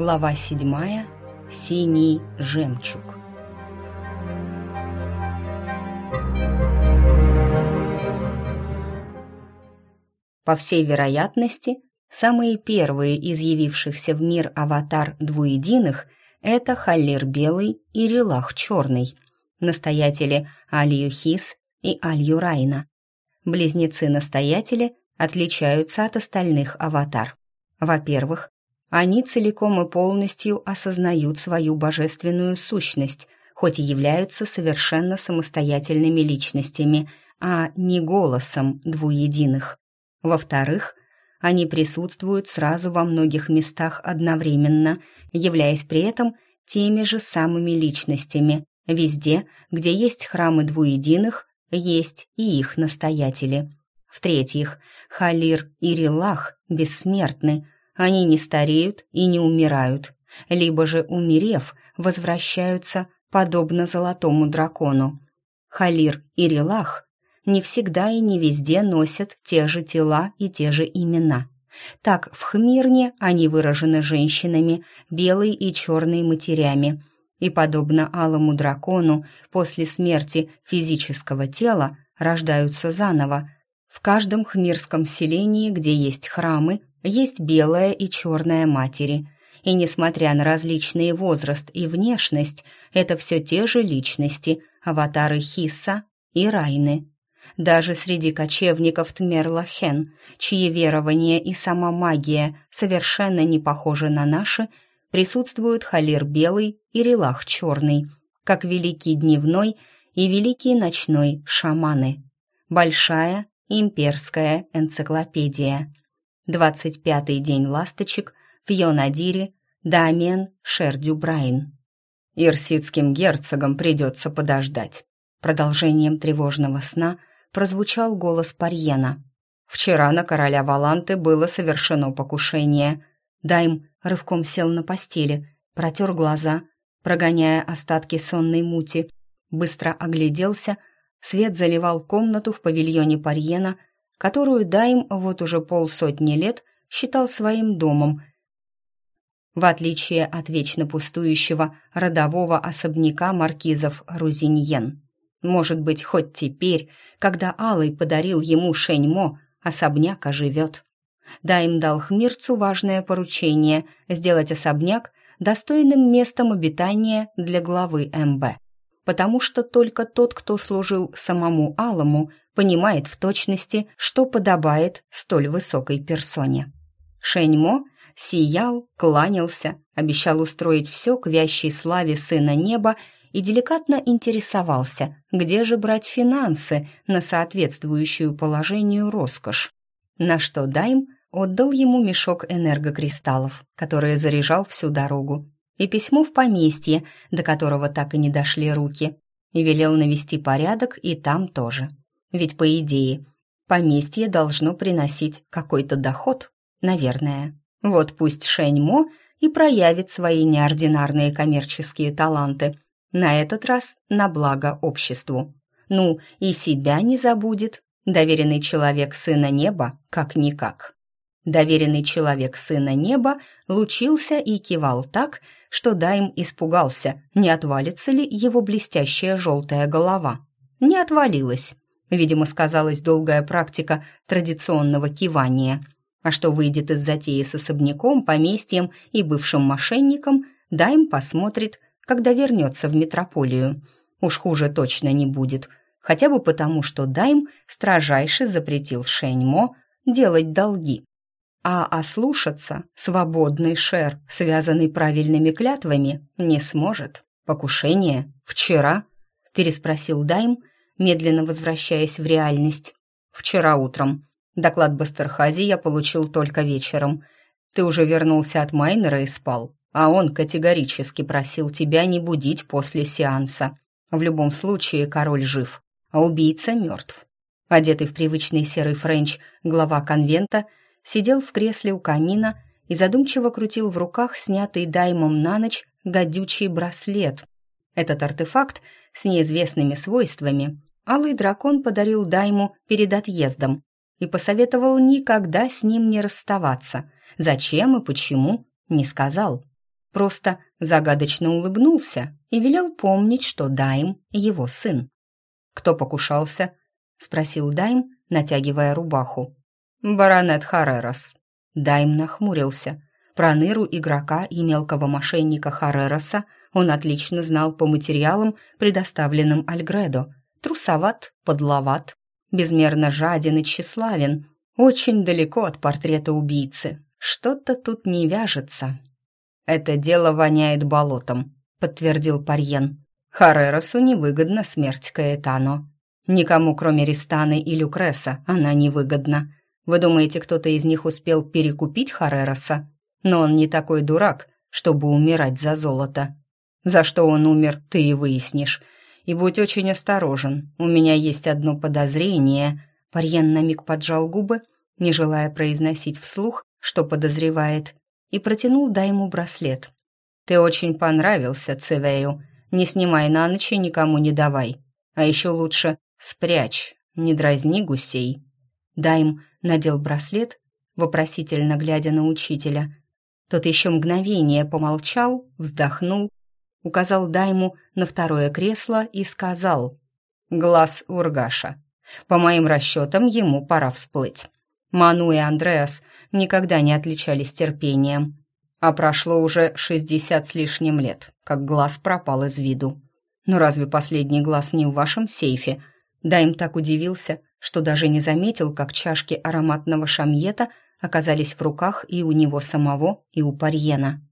Глава седьмая. Синий жемчуг. По всей вероятности, самые первые из явившихся в мир аватар двуединых – это Халлир Белый и Релах Черный, настоятели Алью Хис и Алью Райна. Близнецы-настоятели отличаются от остальных аватар. Во-первых, они целиком и полностью осознают свою божественную сущность, хоть и являются совершенно самостоятельными личностями, а не голосом двуединых. Во-вторых, они присутствуют сразу во многих местах одновременно, являясь при этом теми же самыми личностями. Везде, где есть храмы двуединых, есть и их настоятели. В-третьих, Халир и Рилах бессмертны – они не стареют и не умирают, либо же, умерев, возвращаются, подобно золотому дракону. Халир и Релах не всегда и не везде носят те же тела и те же имена. Так, в Хмирне они выражены женщинами, белой и черной матерями, и, подобно алому дракону, после смерти физического тела рождаются заново. В каждом хмирском селении, где есть храмы, есть белая и черная матери. И несмотря на различный возраст и внешность, это все те же личности, аватары Хисса и Райны. Даже среди кочевников Тмерлахен, чьи верования и сама магия совершенно не похожи на наши, присутствуют Халир Белый и Релах Черный, как Великий Дневной и Великий Ночной шаманы. Большая имперская энциклопедия. Двадцать пятый день ласточек в Йонадире, Дамен Шердюбрайн. Ирсидским герцогам придется подождать. Продолжением тревожного сна прозвучал голос Парьена. Вчера на короля Валанты было совершено покушение. Дайм рывком сел на постели, протер глаза, прогоняя остатки сонной мути, быстро огляделся, свет заливал комнату в павильоне Парьена — которую Дайм вот уже полсотни лет считал своим домом, в отличие от вечно пустующего родового особняка маркизов Рузиньен. Может быть, хоть теперь, когда Алый подарил ему Шеньмо, особняк оживет. Дайм дал Хмирцу важное поручение — сделать особняк достойным местом обитания для главы МБ. Потому что только тот, кто служил самому Алому, понимает в точности, что подобает столь высокой персоне. Шеньмо сиял, кланялся, обещал устроить все к вящей славе сына неба и деликатно интересовался, где же брать финансы на соответствующую положению роскошь. На что Дайм отдал ему мешок энергокристаллов, которые заряжал всю дорогу, и письмо в поместье, до которого так и не дошли руки, и велел навести порядок и там тоже. Ведь, по идее, поместье должно приносить какой-то доход, наверное. Вот пусть Шеньмо и проявит свои неординарные коммерческие таланты, на этот раз на благо обществу. Ну, и себя не забудет, доверенный человек Сына Неба, как-никак. Доверенный человек Сына Неба лучился и кивал так, что Дайм испугался, не отвалится ли его блестящая желтая голова. Не отвалилась. Видимо, сказалась долгая практика традиционного кивания. А что выйдет из затеи с особняком, поместьем и бывшим мошенником, Дайм посмотрит, когда вернется в метрополию. Уж хуже точно не будет. Хотя бы потому, что Дайм строжайше запретил Шеньмо делать долги. А ослушаться свободный шер, связанный правильными клятвами, не сможет. «Покушение? Вчера?» – переспросил Дайм, медленно возвращаясь в реальность. «Вчера утром. Доклад Бастерхази я получил только вечером. Ты уже вернулся от Майнера и спал, а он категорически просил тебя не будить после сеанса. В любом случае король жив, а убийца мертв». Одетый в привычный серый френч глава конвента сидел в кресле у камина и задумчиво крутил в руках снятый даймом на ночь гадючий браслет. Этот артефакт с неизвестными свойствами Алый дракон подарил Дайму перед отъездом и посоветовал никогда с ним не расставаться. Зачем и почему, не сказал. просто загадочно улыбнулся и велел помнить, что Дайм — его сын. «Кто покушался?» — спросил Дайм, натягивая рубаху. «Баронет Харерос». Дайм нахмурился. Про ныру игрока и мелкого мошенника Харероса он отлично знал по материалам, предоставленным Альгредо. Трусоват, подловат, безмерно жаден и тщеславен, очень далеко от портрета убийцы. Что-то тут не вяжется. «Это дело воняет болотом», — подтвердил Парьен. «Хареросу невыгодна смерть Каэтано. Никому, кроме Ристаны и Люкреса, она невыгодна. Вы думаете, кто-то из них успел перекупить Харероса? Но он не такой дурак, чтобы умирать за золото. За что он умер, ты и выяснишь. И будь очень осторожен. У меня есть одно подозрение». Парьен на миг поджал губы, не желая произносить вслух, что подозревает, и протянул Дайму браслет. «Ты очень понравился, Цевею. Не снимай на ночь и никому не давай. А еще лучше спрячь, не дразни гусей». Дайм надел браслет, вопросительно глядя на учителя. Тот еще мгновение помолчал, вздохнул, указал Дайму на второе кресло и сказал «Глаз Ургаша. По моим расчетам, ему пора всплыть. Ману и Андреас никогда не отличались терпением. А прошло уже шестьдесят с лишним лет, как глаз пропал из виду. Но разве последний глаз не в вашем сейфе? Дайм так удивился, что даже не заметил, как чашки ароматного шамьета оказались в руках и у него самого, и у Парьена.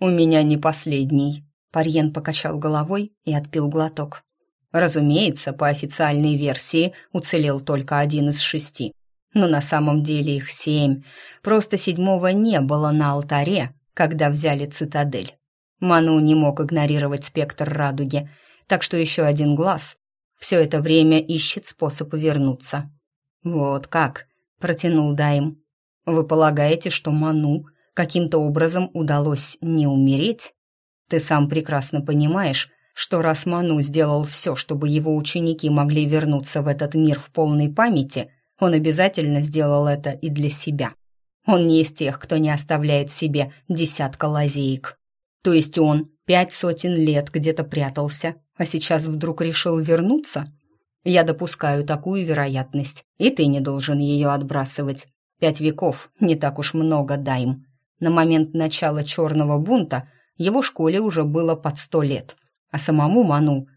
«У меня не последний», — Парьен покачал головой и отпил глоток. Разумеется, по официальной версии уцелел только один из шести. Но на самом деле их семь. Просто седьмого не было на алтаре, когда взяли цитадель. Ману не мог игнорировать спектр радуги, так что еще один глаз все это время ищет способ вернуться. «Вот как», — протянул Дайм. «Вы полагаете, что Ману каким-то образом удалось не умереть? Ты сам прекрасно понимаешь, что раз Ману сделал все, чтобы его ученики могли вернуться в этот мир в полной памяти, он обязательно сделал это и для себя. Он не из тех, кто не оставляет себе десятка лазеек. То есть он пять сотен лет где-то прятался, а сейчас вдруг решил вернуться? Я допускаю такую вероятность, и ты не должен ее отбрасывать. Пять веков, не так уж много, дайм. На момент начала черного бунта его школе уже было под сто лет, а самому Ману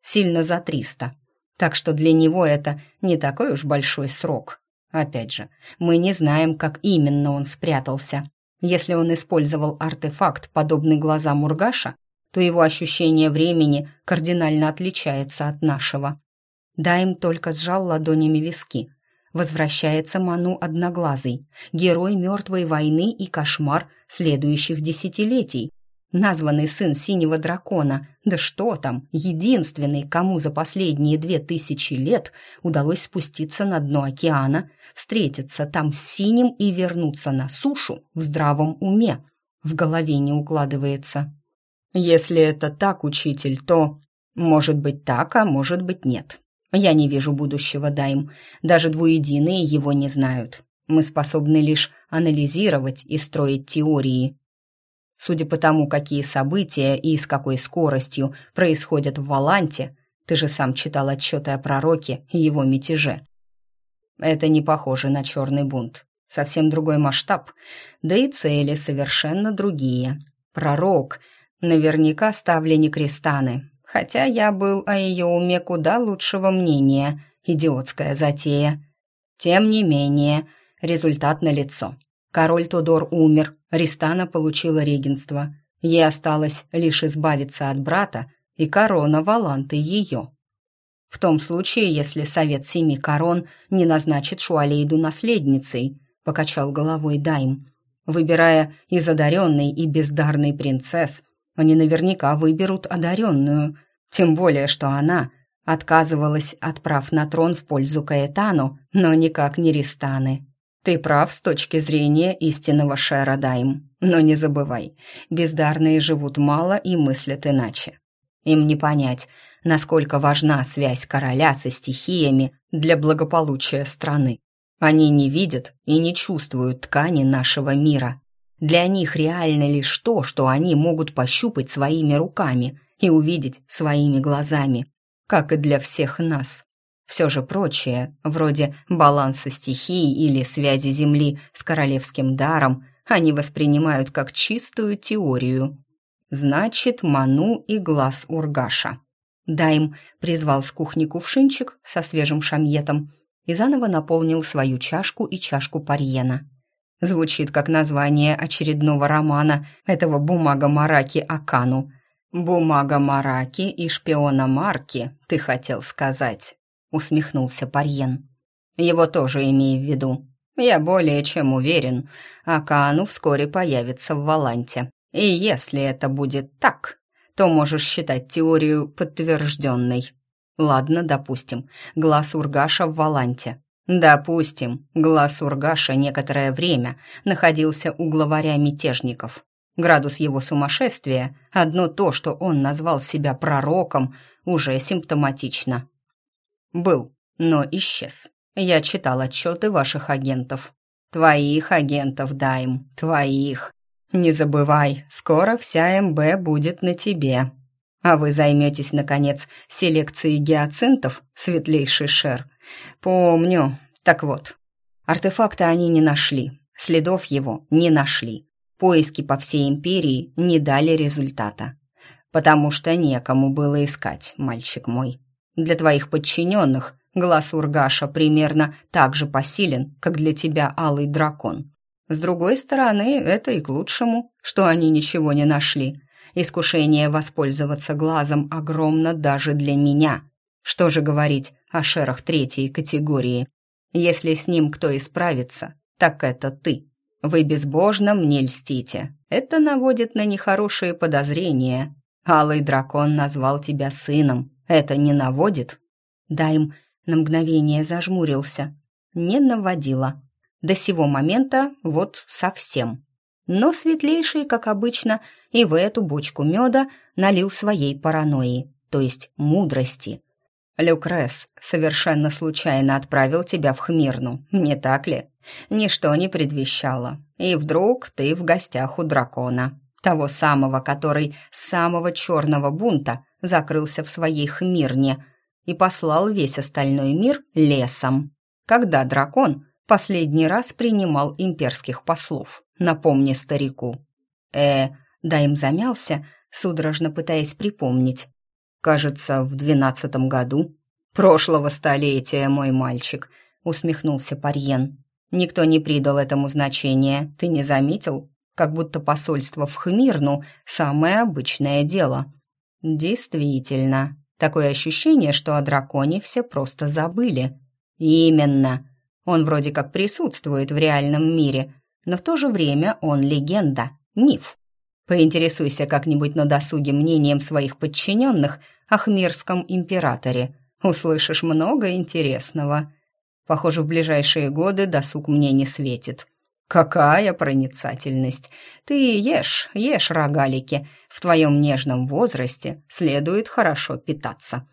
сильно за триста. Так что для него это не такой уж большой срок. Опять же, мы не знаем, как именно он спрятался. Если он использовал артефакт, подобный глазам Мургаша, то его ощущение времени кардинально отличается от нашего. Дайм только сжал ладонями виски. Возвращается Ману Одноглазый, герой мертвой войны и кошмар следующих десятилетий, названный сын синего дракона, да что там, единственный, кому за последние две тысячи лет удалось спуститься на дно океана, встретиться там с синим и вернуться на сушу в здравом уме. В голове не укладывается. Если это так, учитель, то... Может быть так, а может быть нет. Я не вижу будущего, Дайм. Даже двуединые его не знают. Мы способны лишь анализировать и строить теории. Судя по тому, какие события и с какой скоростью происходят в Валанте, ты же сам читал отчеты о пророке и его мятеже. Это не похоже на черный бунт. Совсем другой масштаб, да и цели совершенно другие. Пророк наверняка ставленник Кристаны, хотя я был о ее уме куда лучшего мнения. Идиотская затея. Тем не менее, результат налицо. Король Тодор умер, Ристана получила регенство. Ей осталось лишь избавиться от брата, и корона Валанты ее. В том случае, если Совет Семи Корон не назначит Шуалейду наследницей, покачал головой Дайм. Выбирая из одаренной и бездарной принцесс, они наверняка выберут одаренную, тем более, что она отказывалась от прав на трон в пользу Каэтану, но никак не Ристаны. Ты прав с точки зрения истинного Шерадайм, но не забывай, бездарные живут мало и мыслят иначе. Им не понять, насколько важна связь короля со стихиями для благополучия страны. Они не видят и не чувствуют ткани нашего мира. Для них реально лишь то, что они могут пощупать своими руками и увидеть своими глазами, как и для всех нас. Все же прочее, вроде баланса стихий или связи Земли с королевским даром, они воспринимают как чистую теорию. Значит, Ману и глаз Ургаша. Дайм призвал с кухни кувшинчик со свежим шамьетом и заново наполнил свою чашку и чашку парьена. Звучит как название очередного романа этого бумага Мараки Акану. «Бумага Мараки и шпиона Марки, ты хотел сказать», — усмехнулся Парьен. «Его тоже имей в виду. Я более чем уверен, Акану вскоре появится в Валанте. И если это будет так, то можешь считать теорию подтвержденной. Ладно, допустим, глаз Ургаша в Валанте. Допустим, глаз Ургаша некоторое время находился у главаря мятежников. Градус его сумасшествия, одно то, что он назвал себя пророком, уже симптоматично. Был, но исчез. Я читал отчеты ваших агентов. Твоих агентов, Дайм, твоих. Не забывай, скоро вся МБ будет на тебе. А вы займетесь, наконец, селекцией гиацинтов, светлейший Шер. Помню. Так вот, артефакта они не нашли, следов его не нашли. Поиски по всей империи не дали результата. Потому что некому было искать, мальчик мой. Для твоих подчиненных глаз Ургаша примерно так же посилен, как для тебя алый дракон. С другой стороны, это и к лучшему, что они ничего не нашли. Искушение воспользоваться глазом огромно даже для меня. Что же говорить о шерах третьей категории? Если с ним кто исправится, так это ты. Вы безбожно мне льстите. Это наводит на нехорошие подозрения. Алый дракон назвал тебя сыном. Это не наводит? Дайм на мгновение зажмурился. Не наводила. До сего момента вот совсем. Но светлейший, как обычно, и в эту бочку меда налил своей паранойи, то есть мудрости. «Люкрес совершенно случайно отправил тебя в Хмирну, не так ли? Ничто не предвещало. И вдруг ты в гостях у дракона, того самого, который с самого черного бунта закрылся в своей Хмирне и послал весь остальной мир лесом. Когда дракон последний раз принимал имперских послов. Напомни старику. Э, да им замялся, судорожно пытаясь припомнить. Кажется, в двенадцатом году. Прошлого столетия, мой мальчик, усмехнулся Парьен. Никто не придал этому значения. Ты не заметил? Как будто посольство в Хмирну – самое обычное дело. Действительно, такое ощущение, что о драконе все просто забыли. Именно. Он вроде как присутствует в реальном мире, но в то же время он легенда, миф. Поинтересуйся как-нибудь на досуге мнением своих подчиненных о Хмирском императоре. Услышишь много интересного. Похоже, в ближайшие годы досуг мне не светит. Какая проницательность! Ты ешь, ешь рогалики. В твоем нежном возрасте следует хорошо питаться.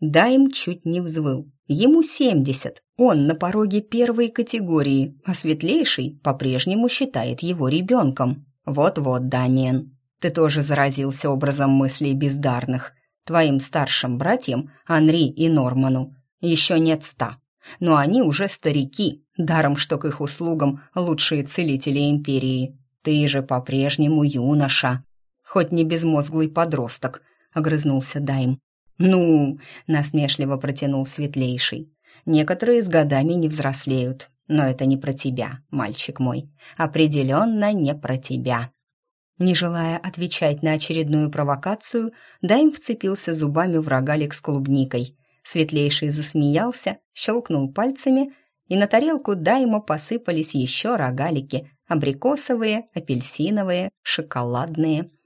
Дайм чуть не взвыл. Ему семьдесят, он на пороге первой категории, а светлейший по-прежнему считает его ребенком. Вот-вот, Дамиен, ты тоже заразился образом мыслей бездарных. Твоим старшим братьям, Анри и Норману, еще нет ста. Но они уже старики, даром что к их услугам лучшие целители империи. Ты же по-прежнему юноша. Хоть не безмозглый подросток, огрызнулся Дайм. «Ну!» — насмешливо протянул светлейший. «Некоторые с годами не взрослеют, но это не про тебя, мальчик мой. Определенно не про тебя». Не желая отвечать на очередную провокацию, Дайм вцепился зубами в рогалик с клубникой. Светлейший засмеялся, щелкнул пальцами, и на тарелку Дайма посыпались еще рогалики — абрикосовые, апельсиновые, шоколадные —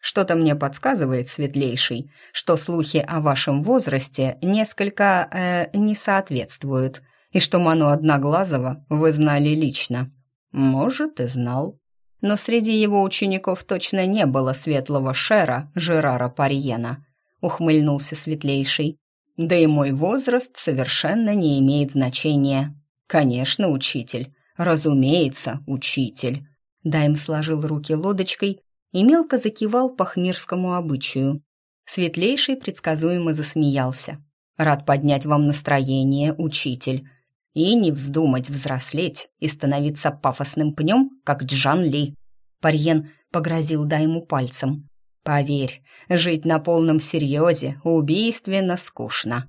что-то мне подсказывает, светлейший, что слухи о вашем возрасте несколько э, не соответствуют, и что Ману Одноглазого вы знали лично. Может, и знал. Но среди его учеников точно не было светлого шера Жерара Парьена, ухмыльнулся светлейший. Да и мой возраст совершенно не имеет значения. Конечно, учитель. Разумеется, учитель. Дайм сложил руки лодочкой и мелко закивал по хмирскому обычаю. Светлейший предсказуемо засмеялся. «Рад поднять вам настроение, учитель, и не вздумать взрослеть и становиться пафосным пнем, как Джан Ли». Парьен погрозил Дайму пальцем. «Поверь, жить на полном серьезе убийственно скучно».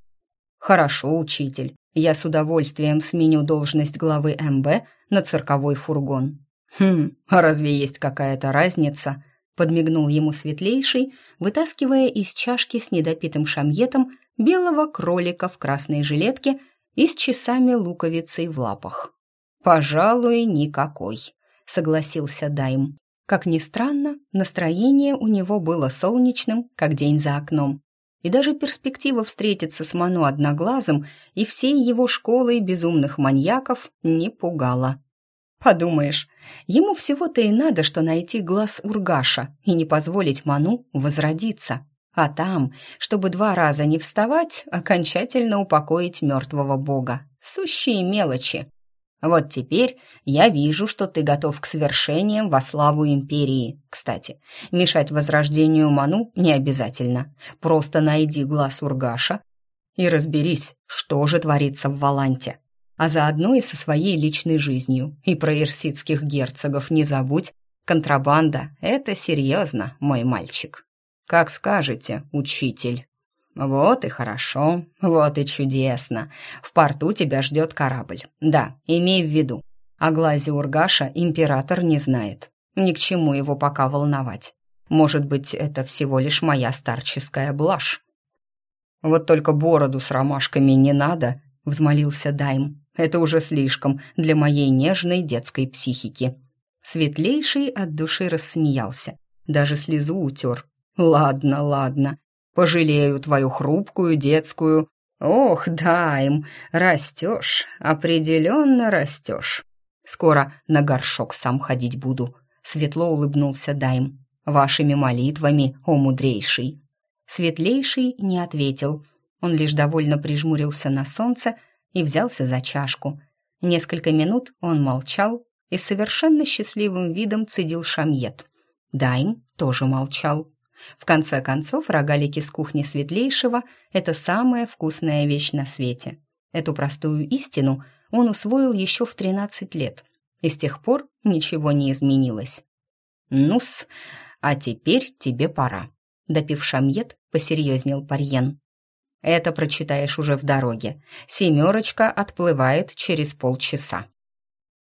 «Хорошо, учитель, я с удовольствием сменю должность главы МБ на цирковой фургон». «Хм, а разве есть какая-то разница?» подмигнул ему светлейший, вытаскивая из чашки с недопитым шамьетом белого кролика в красной жилетке и с часами луковицей в лапах. «Пожалуй, никакой», — согласился Дайм. Как ни странно, настроение у него было солнечным, как день за окном. И даже перспектива встретиться с Ману Одноглазым и всей его школой безумных маньяков не пугала. Подумаешь, ему всего-то и надо, что найти глаз Ургаша и не позволить Ману возродиться. А там, чтобы два раза не вставать, окончательно упокоить мертвого бога. Сущие мелочи. Вот теперь я вижу, что ты готов к свершениям во славу империи. Кстати, мешать возрождению Ману не обязательно. Просто найди глаз Ургаша и разберись, что же творится в Валанте а заодно и со своей личной жизнью. И про ирсидских герцогов не забудь. Контрабанда — это серьезно, мой мальчик. Как скажете, учитель. Вот и хорошо, вот и чудесно. В порту тебя ждет корабль. Да, имей в виду, о глазе Ургаша император не знает. Ни к чему его пока волновать. Может быть, это всего лишь моя старческая блажь. Вот только бороду с ромашками не надо, взмолился Дайм. Это уже слишком для моей нежной детской психики. Светлейший от души рассмеялся, даже слезу утер. Ладно, ладно, пожалею твою хрупкую детскую. Ох, да им, растешь, определенно растешь. Скоро на горшок сам ходить буду. Светло улыбнулся Дайм. Вашими молитвами, о мудрейший. Светлейший не ответил. Он лишь довольно прижмурился на солнце и взялся за чашку. Несколько минут он молчал и совершенно счастливым видом цедил шамьет. Дайм тоже молчал. В конце концов, рогалики с кухни Светлейшего — это самая вкусная вещь на свете. Эту простую истину он усвоил еще в 13 лет, и с тех пор ничего не изменилось. «Ну-с, а теперь тебе пора», — допив шамьет, посерьезнел Парьен. Это прочитаешь уже в дороге. Семерочка отплывает через полчаса».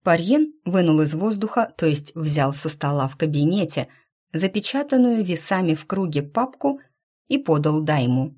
Парьен вынул из воздуха, то есть взял со стола в кабинете, запечатанную весами в круге папку и подал Дайму.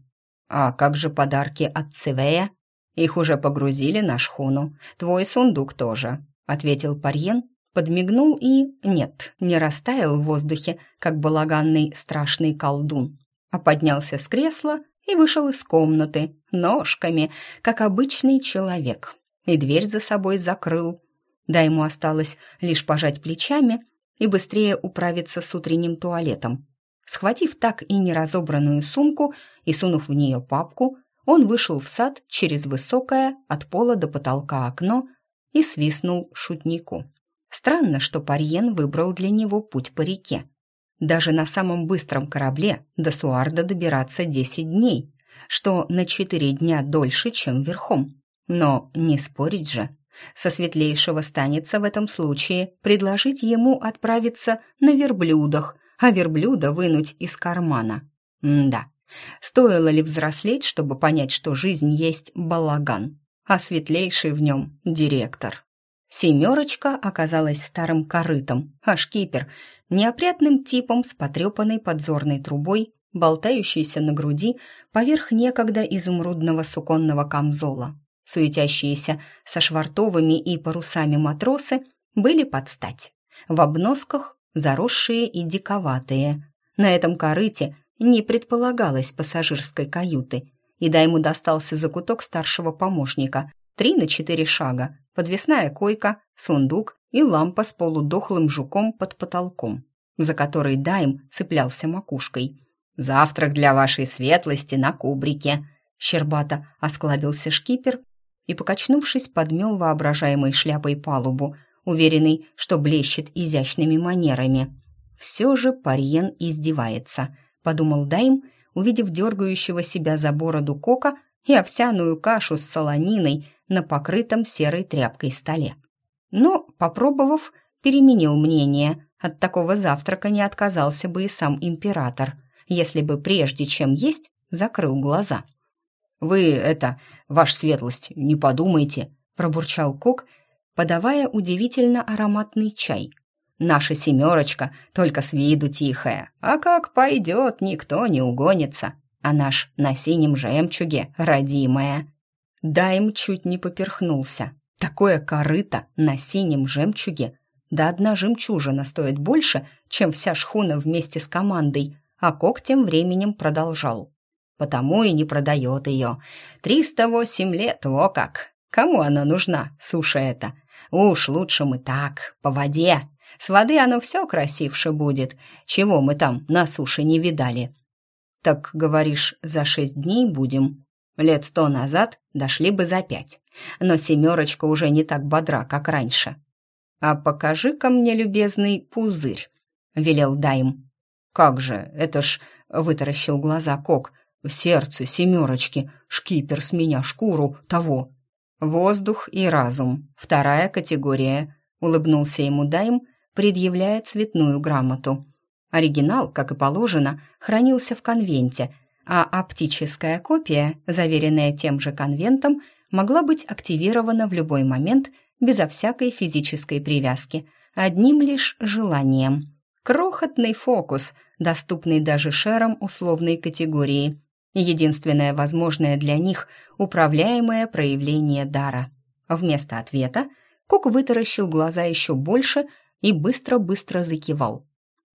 «А как же подарки от Цивея? Их уже погрузили на шхуну. Твой сундук тоже», — ответил Парьен, подмигнул и... Нет, не растаял в воздухе, как балаганный страшный колдун, а поднялся с кресла и вышел из комнаты ножками, как обычный человек, и дверь за собой закрыл. Да ему осталось лишь пожать плечами и быстрее управиться с утренним туалетом. Схватив так и неразобранную сумку и сунув в нее папку, он вышел в сад через высокое от пола до потолка окно и свистнул шутнику. Странно, что Парьен выбрал для него путь по реке. Даже на самом быстром корабле до Суарда добираться 10 дней, что на 4 дня дольше, чем верхом. Но не спорить же. Со светлейшего станется в этом случае предложить ему отправиться на верблюдах, а верблюда вынуть из кармана. М да, стоило ли взрослеть, чтобы понять, что жизнь есть балаган, а светлейший в нем директор. Семерочка оказалась старым корытом, а шкипер неопрятным типом с потрепанной подзорной трубой, болтающейся на груди поверх некогда изумрудного суконного камзола. Суетящиеся со швартовыми и парусами матросы были под стать. В обносках заросшие и диковатые. На этом корыте не предполагалось пассажирской каюты, и да ему достался закуток старшего помощника, три на четыре шага, подвесная койка, сундук и лампа с полудохлым жуком под потолком, за который Дайм цеплялся макушкой. «Завтрак для вашей светлости на кубрике!» Щербато осклабился шкипер и, покачнувшись, подмел воображаемой шляпой палубу, уверенный, что блещет изящными манерами. «Все же Парьен издевается», — подумал Дайм, увидев дергающего себя за бороду кока и овсяную кашу с солониной на покрытом серой тряпкой столе. Но, попробовав, переменил мнение. От такого завтрака не отказался бы и сам император, если бы прежде чем есть, закрыл глаза. «Вы это, ваша светлость, не подумайте», — пробурчал Кок, подавая удивительно ароматный чай. «Наша семерочка только с виду тихая, а как пойдет, никто не угонится, а наш на синем жемчуге родимая». Дайм чуть не поперхнулся. Такое корыто на синем жемчуге. Да одна жемчужина стоит больше, чем вся шхуна вместе с командой, а Кок тем временем продолжал. Потому и не продает ее. Триста восемь лет, во как! Кому она нужна, суша эта? Уж лучше мы так, по воде. С воды оно все красивше будет. Чего мы там на суше не видали? Так, говоришь, за шесть дней будем? Лет сто назад дошли бы за пять. Но семерочка уже не так бодра, как раньше. «А покажи-ка мне, любезный, пузырь», — велел Дайм. «Как же, это ж...» — вытаращил глаза Кок. «Сердце семерочки, шкипер с меня шкуру, того». «Воздух и разум, вторая категория», — улыбнулся ему Дайм, предъявляя цветную грамоту. Оригинал, как и положено, хранился в конвенте, а оптическая копия, заверенная тем же конвентом, могла быть активирована в любой момент безо всякой физической привязки, одним лишь желанием. Крохотный фокус, доступный даже шерам условной категории. Единственное возможное для них управляемое проявление дара. Вместо ответа Кок вытаращил глаза еще больше и быстро-быстро закивал.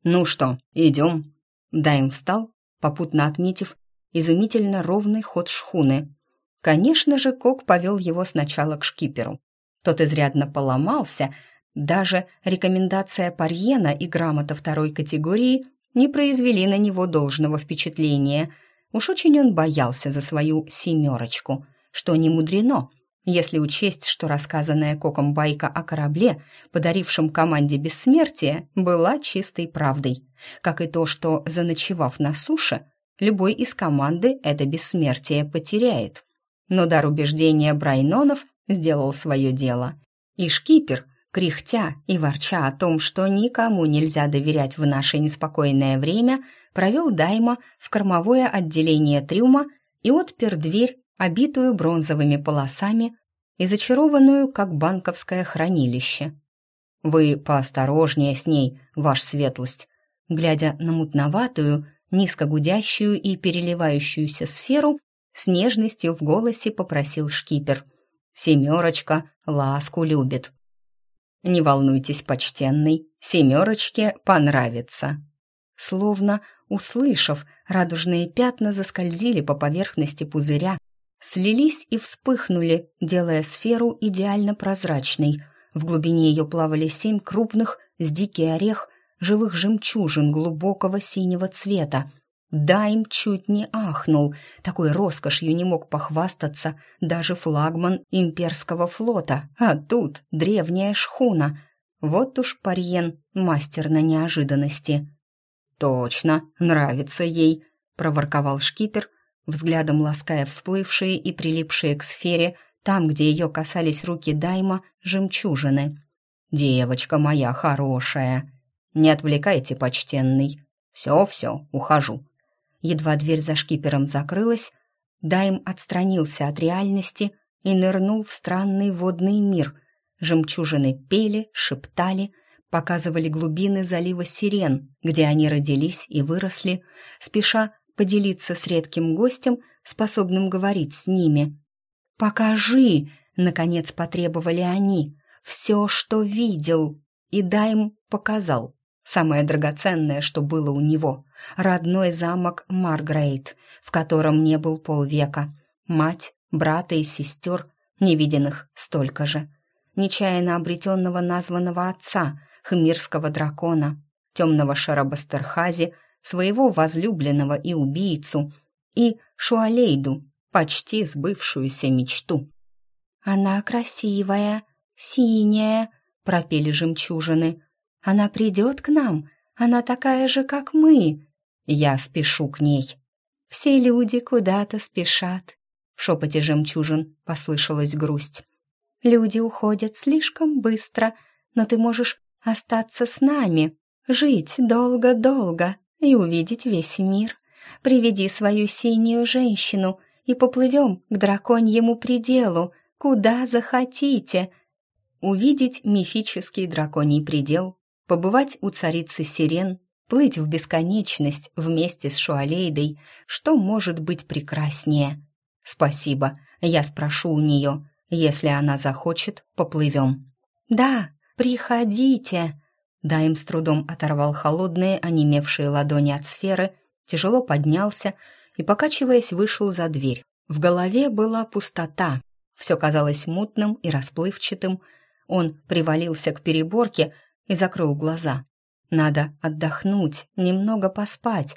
«Ну что, идем?» Дайм встал, попутно отметив изумительно ровный ход шхуны. Конечно же, Кок повел его сначала к шкиперу. Тот изрядно поломался, даже рекомендация Парьена и грамота второй категории не произвели на него должного впечатления. Уж очень он боялся за свою «семерочку», что не мудрено, если учесть, что рассказанная Коком байка о корабле, подарившем команде бессмертие, была чистой правдой, как и то, что, заночевав на суше, любой из команды это бессмертие потеряет. Но дар убеждения Брайнонов сделал свое дело. И шкипер, кряхтя и ворча о том, что никому нельзя доверять в наше неспокойное время, провел Дайма в кормовое отделение трюма и отпер дверь, обитую бронзовыми полосами и зачарованную, как банковское хранилище. «Вы поосторожнее с ней, ваша светлость», глядя на мутноватую, низко гудящую и переливающуюся сферу, с нежностью в голосе попросил шкипер – Семерочка ласку любит. Не волнуйтесь, почтенный, семерочке понравится. Словно услышав, радужные пятна заскользили по поверхности пузыря, слились и вспыхнули, делая сферу идеально прозрачной. В глубине ее плавали семь крупных, с дикий орех, живых жемчужин глубокого синего цвета, Дайм чуть не ахнул. Такой роскошью не мог похвастаться даже флагман имперского флота. А тут древняя шхуна. Вот уж Парьен, мастер на неожиданности. «Точно, нравится ей», — проворковал шкипер, взглядом лаская всплывшие и прилипшие к сфере, там, где ее касались руки Дайма, жемчужины. «Девочка моя хорошая, не отвлекайте, почтенный. Все-все, ухожу. Едва дверь за шкипером закрылась, Дайм отстранился от реальности и нырнул в странный водный мир. Жемчужины пели, шептали, показывали глубины залива Сирен, где они родились и выросли, спеша поделиться с редким гостем, способным говорить с ними. «Покажи!» — наконец потребовали они. «Все, что видел!» И Дайм показал. Самое драгоценное, что было у него — родной замок Маргрейт, в котором не был полвека. Мать, брата и сестер, невиденных столько же. Нечаянно обретенного названного отца, хмирского дракона, темного Шарабастерхази, своего возлюбленного и убийцу, и Шуалейду, почти сбывшуюся мечту. «Она красивая, синяя», пропели жемчужины. «Она придет к нам, она такая же, как мы!» «Я спешу к ней!» «Все люди куда-то спешат!» В шепоте жемчужин послышалась грусть. «Люди уходят слишком быстро, но ты можешь остаться с нами, жить долго-долго и увидеть весь мир. Приведи свою синюю женщину, и поплывем к драконьему пределу, куда захотите. Увидеть мифический драконий предел, побывать у царицы сирен, плыть в бесконечность вместе с Шуалейдой, что может быть прекраснее? Спасибо, я спрошу у нее. Если она захочет, поплывем. Да, приходите. Дайм с трудом оторвал холодные, онемевшие ладони от сферы, тяжело поднялся и, покачиваясь, вышел за дверь. В голове была пустота. Все казалось мутным и расплывчатым. Он привалился к переборке и закрыл глаза. Надо отдохнуть, немного поспать.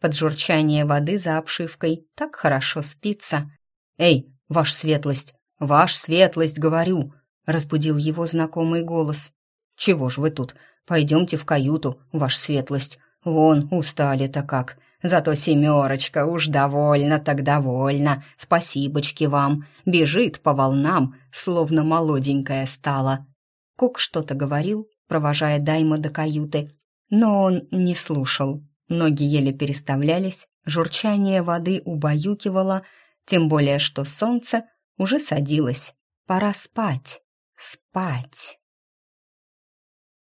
Под журчание воды за обшивкой так хорошо спится. «Эй, ваш светлость! Ваш светлость, говорю!» разбудил его знакомый голос. «Чего ж вы тут? Пойдемте в каюту, ваш светлость. Вон, устали-то как. Зато семерочка уж довольна так довольна. Спасибочки вам. Бежит по волнам, словно молоденькая стала». Кук что-то говорил, провожая Дайма до каюты, но он не слушал. Ноги еле переставлялись, журчание воды убаюкивало, тем более что солнце уже садилось. Пора спать, спать.